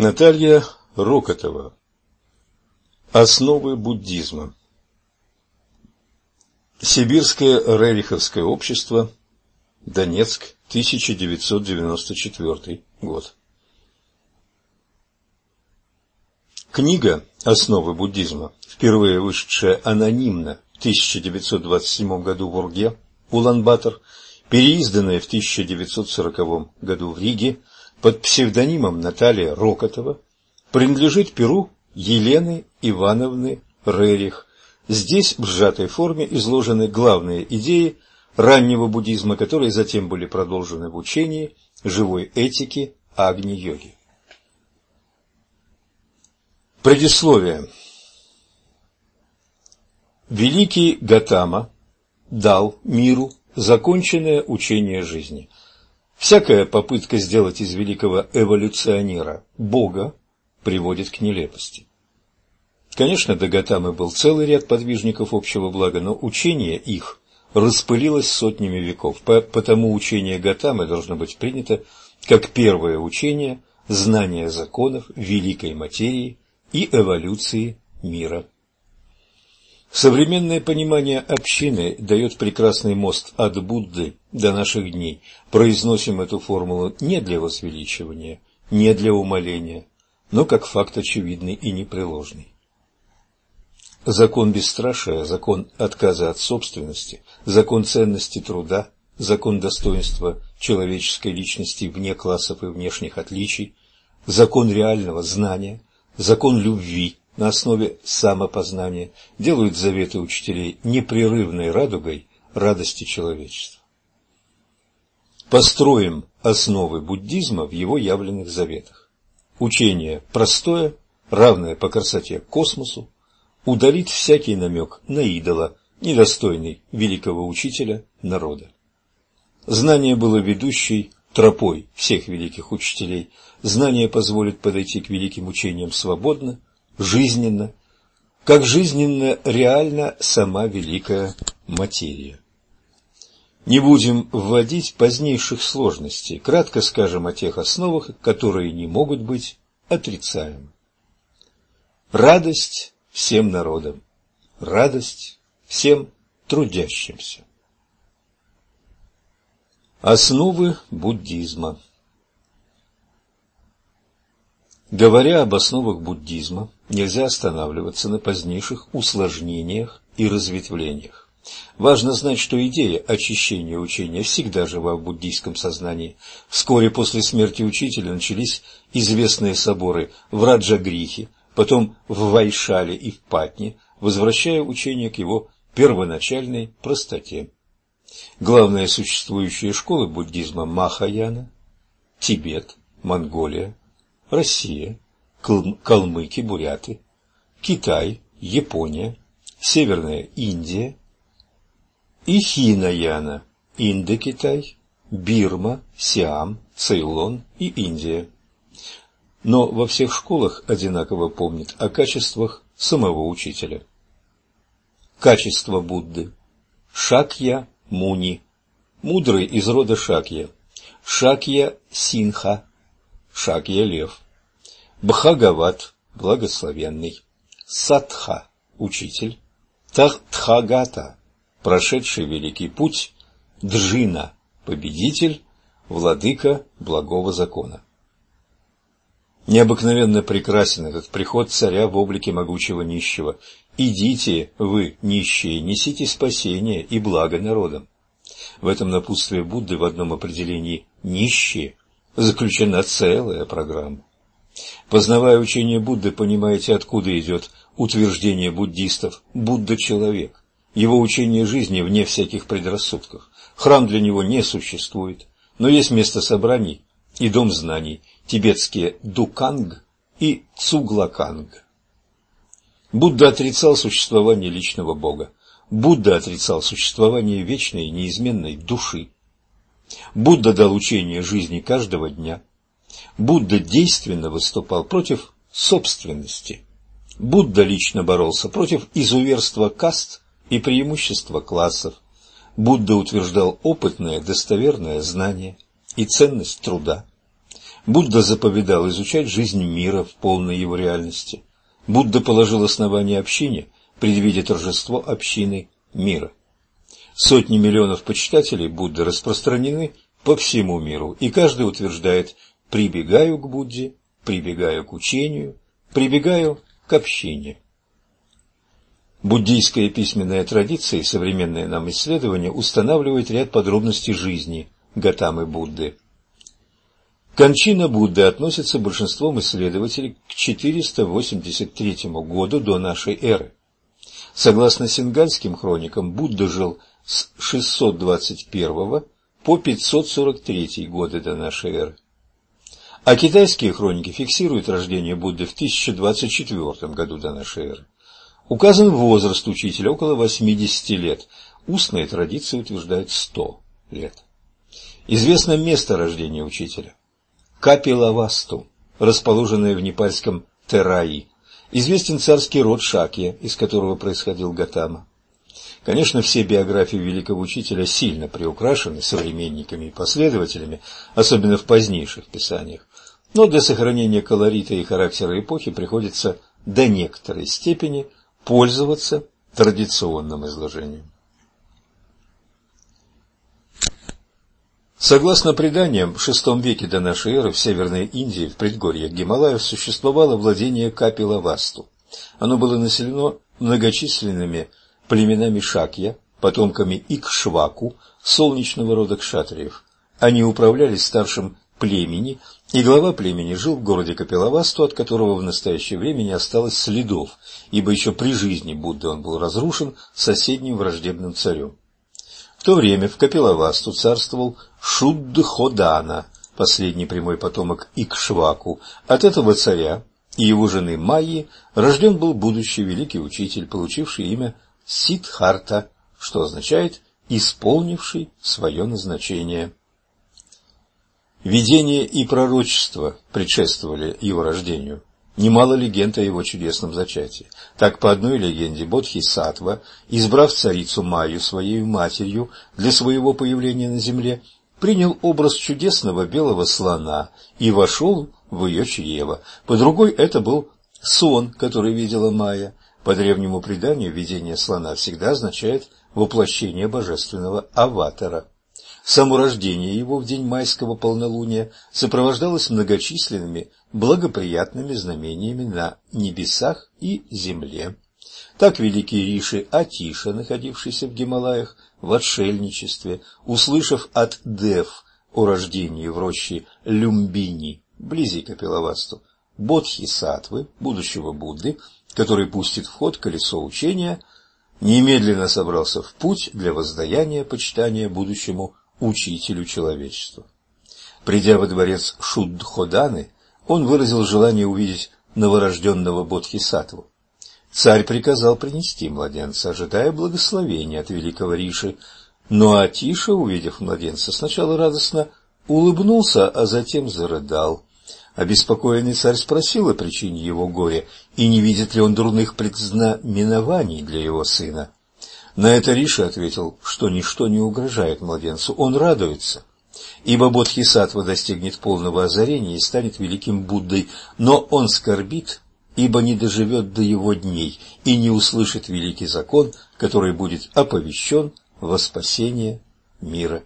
Наталья Рокотова. Основы буддизма. Сибирское Рериховское общество. Донецк, 1994 год. Книга «Основы буддизма», впервые вышедшая анонимно в 1927 году в Урге, Улан-Батор, переизданная в 1940 году в Риге, под псевдонимом Наталья Рокотова принадлежит перу Елены Ивановны Рерих. Здесь в сжатой форме изложены главные идеи раннего буддизма, которые затем были продолжены в учении живой этики Агни-йоги. Предисловие Великий Гатама дал миру законченное учение жизни – Всякая попытка сделать из великого эволюционера Бога приводит к нелепости. Конечно, до Гатамы был целый ряд подвижников общего блага, но учение их распылилось сотнями веков, потому учение Гатамы должно быть принято как первое учение знания законов великой материи и эволюции мира. Современное понимание общины дает прекрасный мост от Будды до наших дней. Произносим эту формулу не для возвеличивания, не для умоления, но как факт очевидный и непреложный. Закон бесстрашия, закон отказа от собственности, закон ценности труда, закон достоинства человеческой личности вне классов и внешних отличий, закон реального знания, закон любви, на основе самопознания делают заветы учителей непрерывной радугой радости человечества. Построим основы буддизма в его явленных заветах. Учение простое, равное по красоте космосу, удалит всякий намек на идола, недостойный великого учителя народа. Знание было ведущей тропой всех великих учителей. Знание позволит подойти к великим учениям свободно, жизненно, как жизненно реальна сама великая материя. Не будем вводить позднейших сложностей, кратко скажем о тех основах, которые не могут быть отрицаемы. Радость всем народам, радость всем трудящимся. Основы буддизма Говоря об основах буддизма, нельзя останавливаться на позднейших усложнениях и разветвлениях. Важно знать, что идея очищения учения всегда жива в буддийском сознании. Вскоре после смерти учителя начались известные соборы в Раджагрихе, потом в Вайшале и в Патне, возвращая учение к его первоначальной простоте. Главные существующие школы буддизма – Махаяна, Тибет, Монголия, Россия, калмыки, буряты, Китай, Япония, Северная Индия и Хинаяна, Индокитай, Бирма, Сиам, Цейлон и Индия. Но во всех школах одинаково помнят о качествах самого учителя. Качество Будды. Шакья Муни. Мудрый из рода Шакья. Шакья Синха. Шакья Лев. Бхагават – благословенный. Сатха – учитель. Тахтхагата – прошедший великий путь. Джина – победитель. Владыка благого закона. Необыкновенно прекрасен этот приход царя в облике могучего нищего. «Идите, вы, нищие, несите спасение и благо народам». В этом напутствие Будды в одном определении «нищие» заключена целая программа. Познавая учение Будды, понимаете, откуда идет утверждение буддистов «Будда – человек». Его учение жизни вне всяких предрассудков. Храм для него не существует, но есть место собраний и дом знаний, тибетские Дуканг и Цуглаканг. Будда отрицал существование личного Бога. Будда отрицал существование вечной неизменной души. Будда дал учение жизни каждого дня. Будда действенно выступал против собственности. Будда лично боролся против изуверства каст и преимущества классов. Будда утверждал опытное, достоверное знание и ценность труда. Будда заповедал изучать жизнь мира в полной его реальности. Будда положил основание общине, предвидя торжество общины мира. Сотни миллионов почитателей Будды распространены по всему миру, и каждый утверждает «прибегаю к Будде», «прибегаю к учению», «прибегаю к общине». Буддийская письменная традиция и современное нам исследование устанавливает ряд подробностей жизни Гатамы Будды. Кончина Будды относится большинством исследователей к 483 году до нашей эры. Согласно сингальским хроникам, Будда жил с 621 по 543 годы до нашей эры. А китайские хроники фиксируют рождение Будды в 1024 году до нашей эры. Указан возраст учителя около 80 лет. Устные традиции утверждают 100 лет. Известно место рождения учителя. Капилавасту, расположенное в непальском Тераи. Известен царский род Шакья, из которого происходил Гатама. Конечно, все биографии великого учителя сильно приукрашены современниками и последователями, особенно в позднейших писаниях. Но для сохранения колорита и характера эпохи приходится до некоторой степени пользоваться традиционным изложением. Согласно преданиям, в VI веке до нашей эры в Северной Индии, в предгорьях Гималаев, существовало владение Капилавасту. Оно было населено многочисленными племенами Шакья, потомками Икшваку, солнечного рода кшатриев. Они управляли старшим племени, и глава племени жил в городе Капилавасту, от которого в настоящее время не осталось следов, ибо еще при жизни Будды он был разрушен соседним враждебным царем. В то время в Капилавасту царствовал Шуддходана, последний прямой потомок Икшваку. От этого царя и его жены Майи рожден был будущий великий учитель, получивший имя Сидхарта, что означает «исполнивший свое назначение». Видение и пророчество предшествовали его рождению. Немало легенд о его чудесном зачатии. Так, по одной легенде, Бодхисаттва, избрав царицу Майю своей матерью для своего появления на земле, принял образ чудесного белого слона и вошел в ее чрево. По другой это был сон, который видела Майя. По древнему преданию видение слона всегда означает воплощение божественного аватара. Само рождение его в день майского полнолуния сопровождалось многочисленными благоприятными знамениями на небесах и земле. Так великий Риши Атиша, находившийся в Гималаях в отшельничестве, услышав от Дев о рождении в роще Люмбини, вблизи Капиловасту, Бодхисаттвы, будущего Будды, который пустит в ход колесо учения, немедленно собрался в путь для воздаяния почитания будущему учителю человечества. Придя во дворец Шуддходаны, он выразил желание увидеть новорожденного Бодхисаттву. Царь приказал принести младенца, ожидая благословения от великого Риши. Но Атиша, увидев младенца, сначала радостно улыбнулся, а затем зарыдал. Обеспокоенный царь спросил о причине его горя и не видит ли он дурных предзнаменований для его сына. На это Риша ответил, что ничто не угрожает младенцу, он радуется, ибо Бодхисаттва достигнет полного озарения и станет великим Буддой, но он скорбит, ибо не доживет до его дней и не услышит великий закон, который будет оповещен во спасение мира.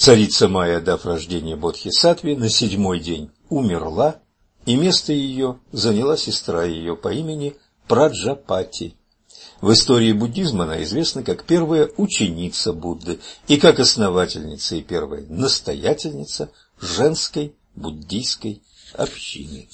Царица Майя, дав рождение Бодхисаттве, на седьмой день умерла, и место ее заняла сестра ее по имени Праджапати. В истории буддизма она известна как первая ученица Будды и как основательница и первая настоятельница женской буддийской общины.